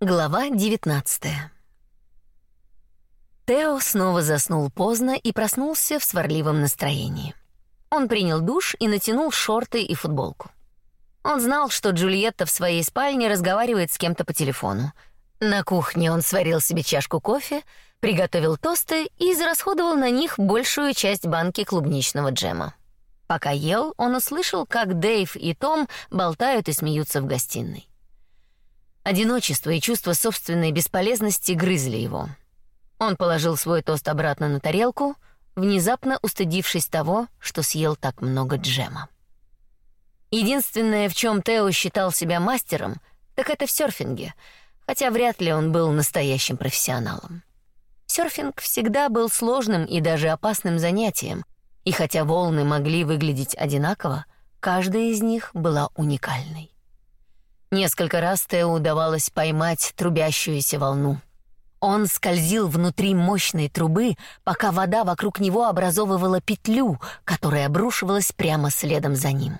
Глава 19. Тео снова заснул поздно и проснулся в сварливом настроении. Он принял душ и натянул шорты и футболку. Он знал, что Джульетта в своей спальне разговаривает с кем-то по телефону. На кухне он сварил себе чашку кофе, приготовил тосты и израсходовал на них большую часть банки клубничного джема. Пока ел, он услышал, как Дэйв и Том болтают и смеются в гостиной. Одиночество и чувство собственной бесполезности грызли его. Он положил свой тост обратно на тарелку, внезапно устыдившись того, что съел так много джема. Единственное, в чем Тео считал себя мастером, так это в серфинге, хотя вряд ли он был настоящим профессионалом. Серфинг всегда был сложным и даже опасным занятием, и хотя волны могли выглядеть одинаково, каждая из них была уникальной. Несколько раз Тео удавалось поймать трубящуюся волну. Он скользил внутри мощной трубы, пока вода вокруг него образовывала петлю, которая обрушивалась прямо следом за ним.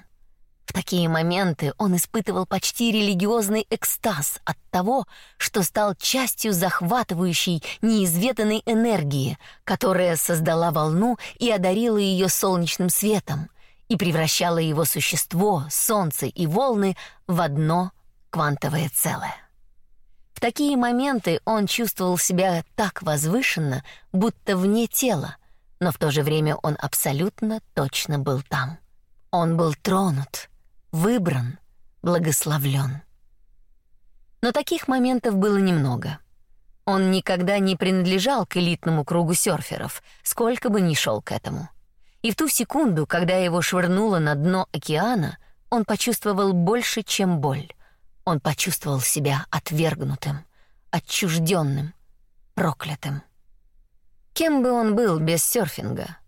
В такие моменты он испытывал почти религиозный экстаз от того, что стал частью захватывающей, неизведанной энергии, которая создала волну и одарила ее солнечным светом и превращала его существо, солнце и волны в одно квантовое целое. В такие моменты он чувствовал себя так возвышенно, будто вне тела, но в то же время он абсолютно точно был там. Он был тронут, выбран, благословлен. Но таких моментов было немного. Он никогда не принадлежал к элитному кругу серферов, сколько бы ни шел к этому. И в ту секунду, когда его швырнуло на дно океана, он почувствовал больше, чем боль. Он почувствовал себя отвергнутым, отчужденным, проклятым. Кем бы он был без серфинга?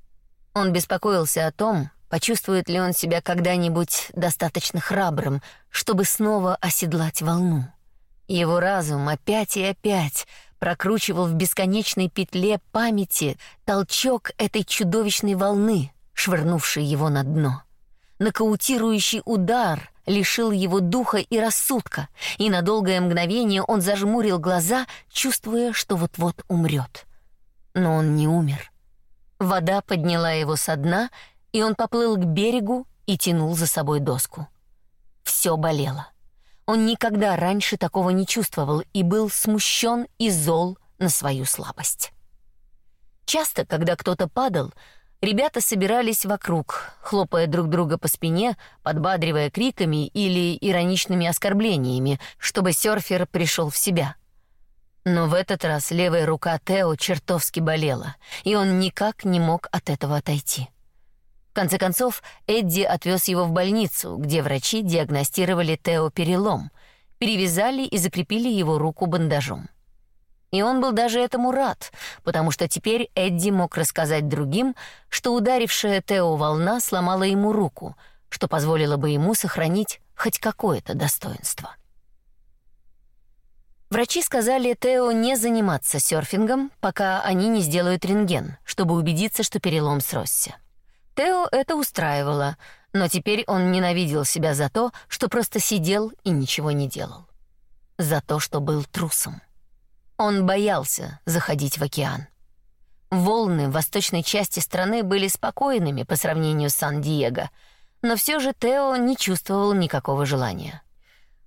Он беспокоился о том, почувствует ли он себя когда-нибудь достаточно храбрым, чтобы снова оседлать волну. Его разум опять и опять прокручивал в бесконечной петле памяти толчок этой чудовищной волны, швырнувшей его на дно. Нокаутирующий удар, лишил его духа и рассудка, и на долгое мгновение он зажмурил глаза, чувствуя, что вот-вот умрет. Но он не умер. Вода подняла его со дна, и он поплыл к берегу и тянул за собой доску. Все болело. Он никогда раньше такого не чувствовал и был смущен и зол на свою слабость. Часто, когда кто-то падал, Ребята собирались вокруг, хлопая друг друга по спине, подбадривая криками или ироничными оскорблениями, чтобы серфер пришел в себя. Но в этот раз левая рука Тео чертовски болела, и он никак не мог от этого отойти. В конце концов, Эдди отвез его в больницу, где врачи диагностировали Тео перелом, перевязали и закрепили его руку бандажом. И он был даже этому рад, потому что теперь Эдди мог рассказать другим, что ударившая Тео волна сломала ему руку, что позволило бы ему сохранить хоть какое-то достоинство. Врачи сказали Тео не заниматься серфингом, пока они не сделают рентген, чтобы убедиться, что перелом сросся. Тео это устраивало, но теперь он ненавидел себя за то, что просто сидел и ничего не делал. За то, что был трусом. Он боялся заходить в океан. Волны в восточной части страны были спокойными по сравнению с Сан-Диего, но все же Тео не чувствовал никакого желания.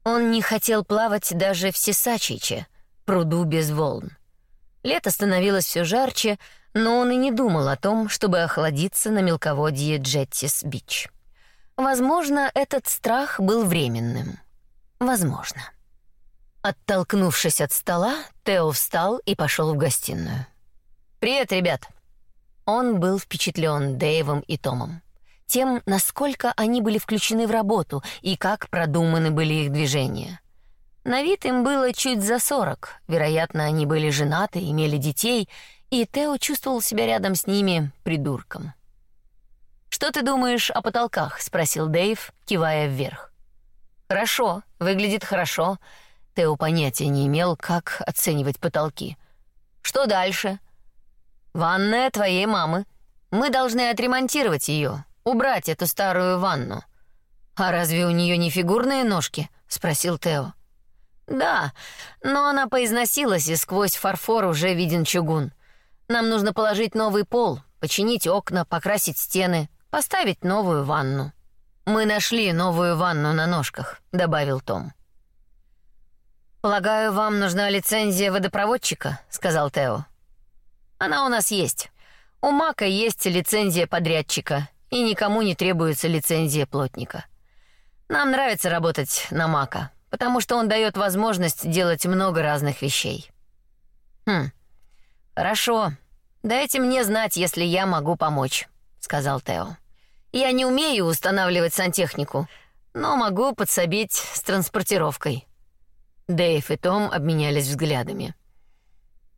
Он не хотел плавать даже в Сисачиче, пруду без волн. Лето становилось все жарче, но он и не думал о том, чтобы охладиться на мелководье Джеттис-Бич. Возможно, этот страх был временным. Возможно. Оттолкнувшись от стола, Тео встал и пошел в гостиную. «Привет, ребят!» Он был впечатлен Дэйвом и Томом. Тем, насколько они были включены в работу и как продуманы были их движения. На вид им было чуть за сорок. Вероятно, они были женаты, имели детей, и Тео чувствовал себя рядом с ними придурком. «Что ты думаешь о потолках?» — спросил Дэйв, кивая вверх. «Хорошо, выглядит хорошо», Тео понятия не имел, как оценивать потолки. Что дальше? Ванная твоей мамы. Мы должны отремонтировать ее, убрать эту старую ванну. А разве у нее не фигурные ножки? спросил Тео. Да, но она поизносилась, и сквозь фарфор уже виден чугун. Нам нужно положить новый пол, починить окна, покрасить стены, поставить новую ванну. Мы нашли новую ванну на ножках, добавил Том. Полагаю, вам нужна лицензия водопроводчика, сказал Тео. Она у нас есть. У Мака есть лицензия подрядчика, и никому не требуется лицензия плотника. Нам нравится работать на Мака, потому что он дает возможность делать много разных вещей. Хм. Хорошо. Дайте мне знать, если я могу помочь, сказал Тео. Я не умею устанавливать сантехнику, но могу подсобить с транспортировкой. Дэйв и Том обменялись взглядами.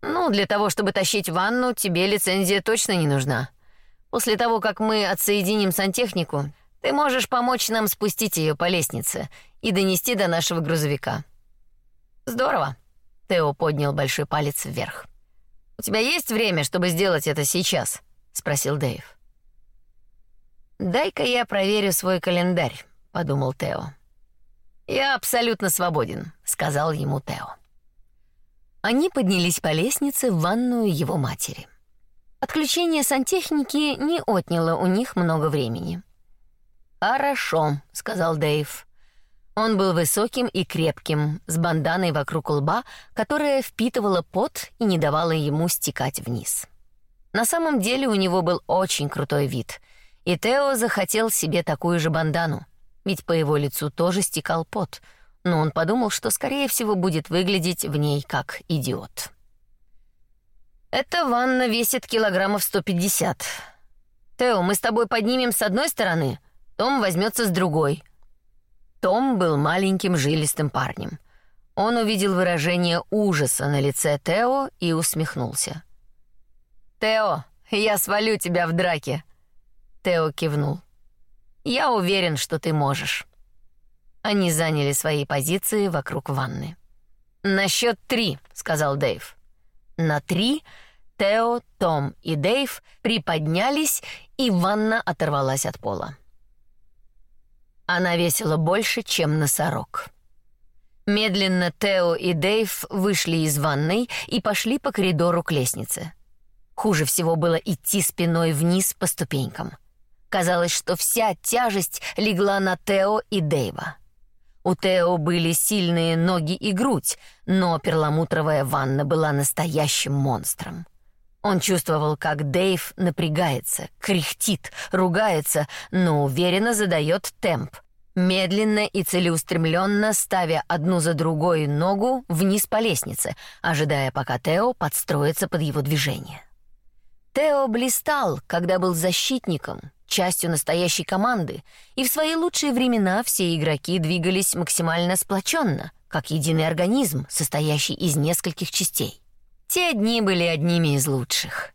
Ну, для того, чтобы тащить ванну, тебе лицензия точно не нужна. После того, как мы отсоединим сантехнику, ты можешь помочь нам спустить ее по лестнице и донести до нашего грузовика. Здорово. Тео поднял большой палец вверх. У тебя есть время, чтобы сделать это сейчас? спросил Дэйв. Дай-ка я проверю свой календарь, подумал Тео. Я абсолютно свободен, сказал ему Тео. Они поднялись по лестнице в ванную его матери. Отключение сантехники не отняло у них много времени. «Хорошо», — сказал Дэйв. Он был высоким и крепким, с банданой вокруг лба, которая впитывала пот и не давала ему стекать вниз. На самом деле у него был очень крутой вид, и Тео захотел себе такую же бандану, ведь по его лицу тоже стекал пот — но он подумал, что, скорее всего, будет выглядеть в ней как идиот. «Эта ванна весит килограммов 150. Тео, мы с тобой поднимем с одной стороны, Том возьмется с другой». Том был маленьким жилистым парнем. Он увидел выражение ужаса на лице Тео и усмехнулся. «Тео, я свалю тебя в драке!» Тео кивнул. «Я уверен, что ты можешь». Они заняли свои позиции вокруг ванны. «На счет три», — сказал Дэйв. На три Тео, Том и Дэйв приподнялись, и ванна оторвалась от пола. Она весила больше, чем носорог. Медленно Тео и Дэйв вышли из ванной и пошли по коридору к лестнице. Хуже всего было идти спиной вниз по ступенькам. Казалось, что вся тяжесть легла на Тео и Дэйва. У Тео были сильные ноги и грудь, но перламутровая ванна была настоящим монстром. Он чувствовал, как Дэйв напрягается, кряхтит, ругается, но уверенно задает темп, медленно и целеустремленно ставя одну за другой ногу вниз по лестнице, ожидая, пока Тео подстроится под его движение. Тео блистал, когда был защитником, частью настоящей команды, и в свои лучшие времена все игроки двигались максимально сплоченно, как единый организм, состоящий из нескольких частей. Те дни были одними из лучших.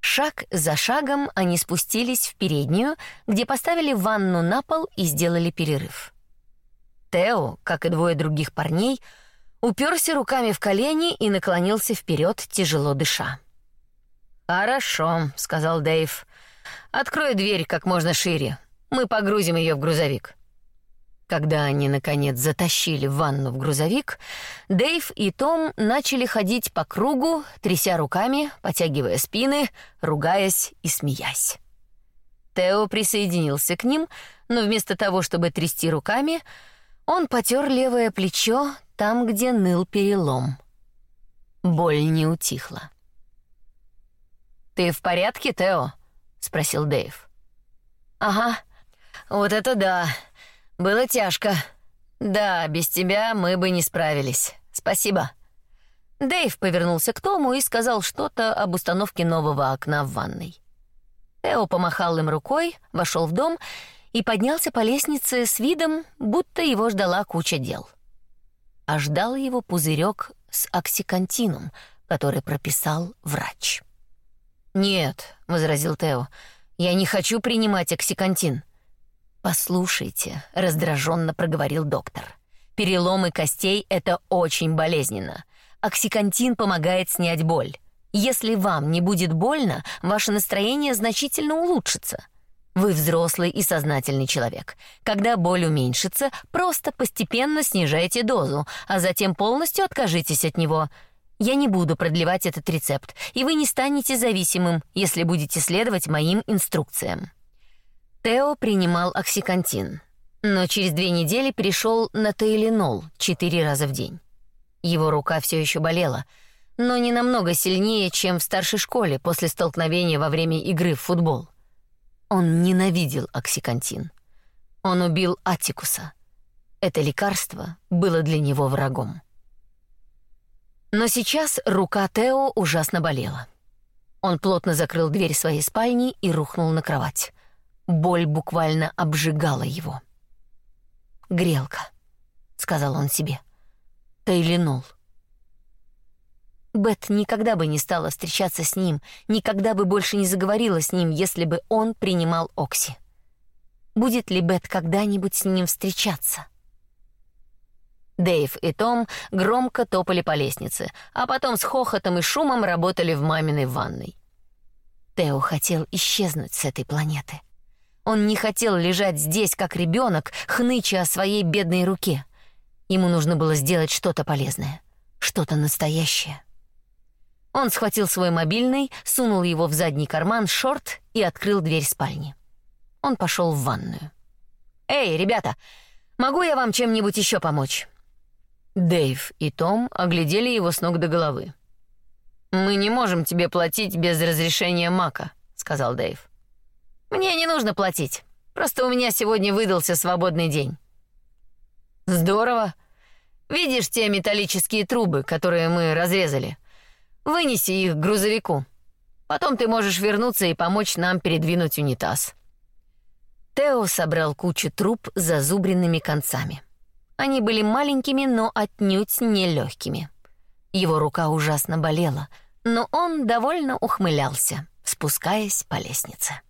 Шаг за шагом они спустились в переднюю, где поставили ванну на пол и сделали перерыв. Тео, как и двое других парней, уперся руками в колени и наклонился вперед, тяжело дыша. «Хорошо», — сказал Дэйв. Открой дверь как можно шире. Мы погрузим ее в грузовик. Когда они наконец затащили ванну в грузовик, Дэйв и Том начали ходить по кругу, тряся руками, потягивая спины, ругаясь и смеясь. Тео присоединился к ним, но вместо того, чтобы трясти руками, он потер левое плечо там, где ныл перелом. Боль не утихла. «Ты в порядке, Тео?» — спросил Дэйв. «Ага, вот это да. Было тяжко. Да, без тебя мы бы не справились. Спасибо». Дэйв повернулся к Тому и сказал что-то об установке нового окна в ванной. Тео помахал им рукой, вошел в дом и поднялся по лестнице с видом, будто его ждала куча дел. А ждал его пузырек с оксикантином, который прописал врач. «Нет», — возразил Тео, — «я не хочу принимать оксикантин». «Послушайте», — раздраженно проговорил доктор, — «переломы костей — это очень болезненно. Оксикантин помогает снять боль. Если вам не будет больно, ваше настроение значительно улучшится. Вы взрослый и сознательный человек. Когда боль уменьшится, просто постепенно снижайте дозу, а затем полностью откажитесь от него. Я не буду продлевать этот рецепт, и вы не станете зависимым, если будете следовать моим инструкциям. Тео принимал оксикантин, но через две недели перешел на тейленол четыре раза в день. Его рука все еще болела, но не намного сильнее, чем в старшей школе после столкновения во время игры в футбол. Он ненавидел оксикантин. Он убил Атикуса. Это лекарство было для него врагом. Но сейчас рука Тео ужасно болела. Он плотно закрыл дверь своей спальни и рухнул на кровать. Боль буквально обжигала его. «Грелка», — сказал он себе. Тайленол. Бет никогда бы не стала встречаться с ним, никогда бы больше не заговорила с ним, если бы он принимал Окси. Будет ли Бет когда-нибудь с ним встречаться? Дэйв и Том громко топали по лестнице, а потом с хохотом и шумом работали в маминой ванной. Тео хотел исчезнуть с этой планеты. Он не хотел лежать здесь, как ребенок, хныча о своей бедной руке. Ему нужно было сделать что-то полезное, что-то настоящее. Он схватил свой мобильный, сунул его в задний карман шорт и открыл дверь спальни. Он пошел в ванную. «Эй, ребята, могу я вам чем-нибудь еще помочь?» Дэйв и Том оглядели его с ног до головы. «Мы не можем тебе платить без разрешения Мака», — сказал Дэйв. «Мне не нужно платить. Просто у меня сегодня выдался свободный день». Здорово. Видишь те металлические трубы, которые мы разрезали? Вынеси их к грузовику. Потом ты можешь вернуться и помочь нам передвинуть унитаз. Тео собрал кучу труб с зазубренными концами. Они были маленькими, но отнюдь не легкими. Его рука ужасно болела, но он довольно ухмылялся, спускаясь по лестнице.